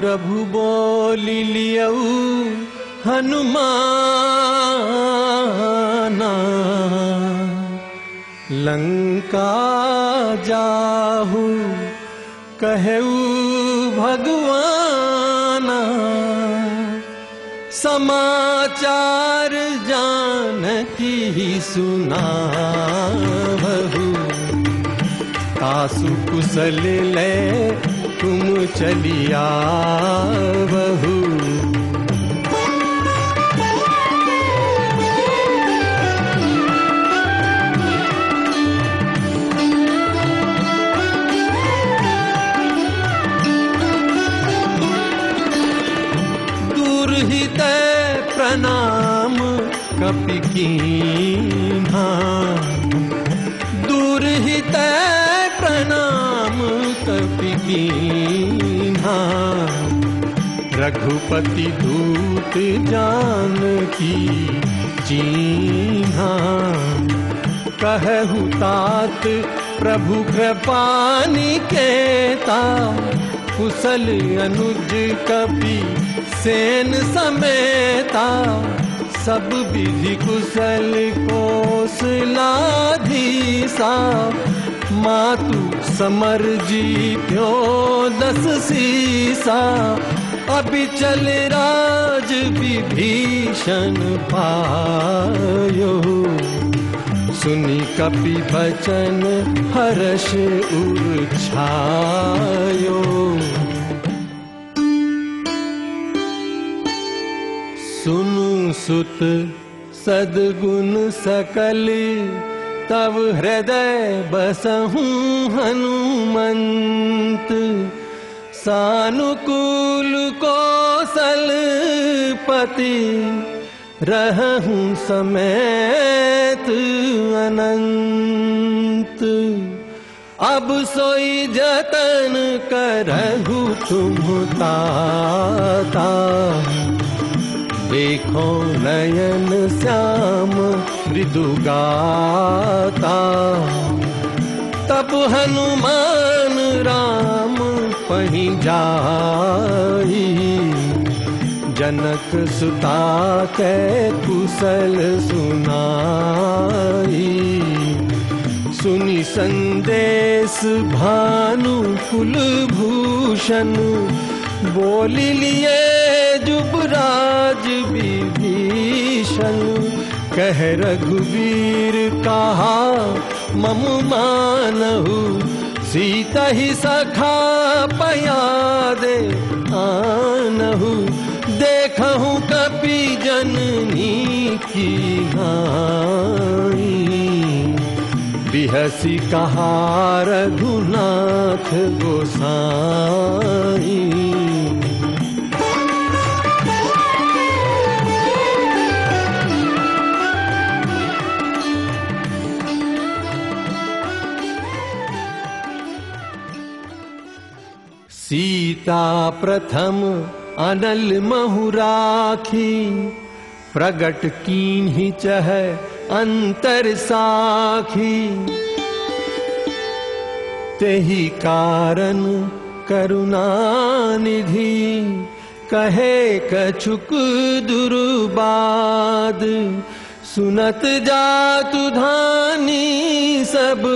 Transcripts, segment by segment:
प्रभु बोली लंका जाहू कहऊ भगवाना। समाचार जान की सुना तासु कुशल तुम चलिया बहू। दुर्हित प्रणाम कपिकी भां दुर्हित प्रणाम रघुपति दूत जान की चीन्हा। कहु तात प्रभु कृपानी केता। कुशल अनुज कपि सेन समेता। सब विधि कुशल कोसलाधीसा मातु समर जीत्यो दस सीसा। अभी चल राज विभीषण पायो। सुनी कपि हर्ष उछायो सुनु सुत सदगुण सकल तब हृदय बसहूँ हनुमंत सानुकूल कौशल पति रहूं समेत अनंत अब सोई जतन करहु तुम ताता देखो नयन श्याम मृदुगाता तब हनुमान राम पही जाई जनक सुता के कुशल सुनाई सुनी संदेश भानु कुल भूषण बोली लिए कह रघुवीर, कहा मम मानहु सीता ही सखा पया दे, आनहु। देखहु कपि जननी की बिहसी कहा, रघुनाथ गोसाई। सीता प्रथम अनल महुराखी प्रगट कीन ही चह अंतर साखी। तेही कारण करुणा निधि कहे कछुक दुर्बाद सुनत जातु धानी सब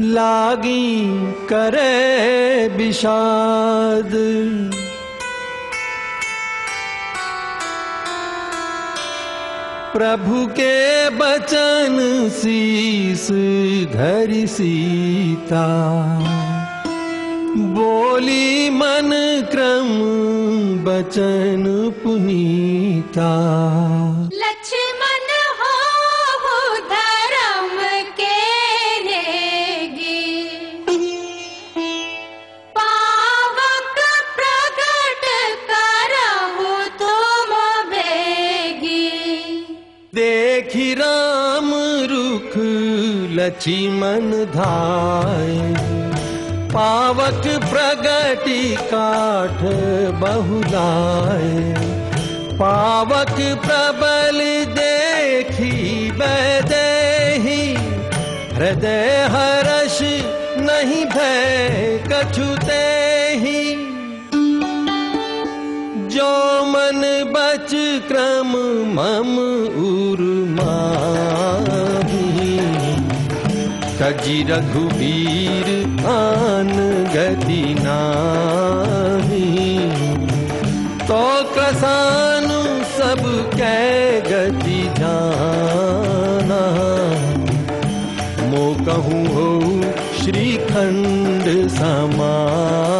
लागी करे विषाद। प्रभु के बचन शीस धरि सीता। बोली मन क्रम बचन पुनीता। देखी राम रुख लक्ष्मण धाय। पावक प्रगति काठ बहुलाय। पावक प्रबल देखी बैदेही हृदय हर्ष नहीं भय कछुते ही जो मन बच क्रम मम उर्माही तजी रघुवीर आन गति नाही। तो कसानु सब कै गति जाना। मो कहूँ हो श्रीखंड समान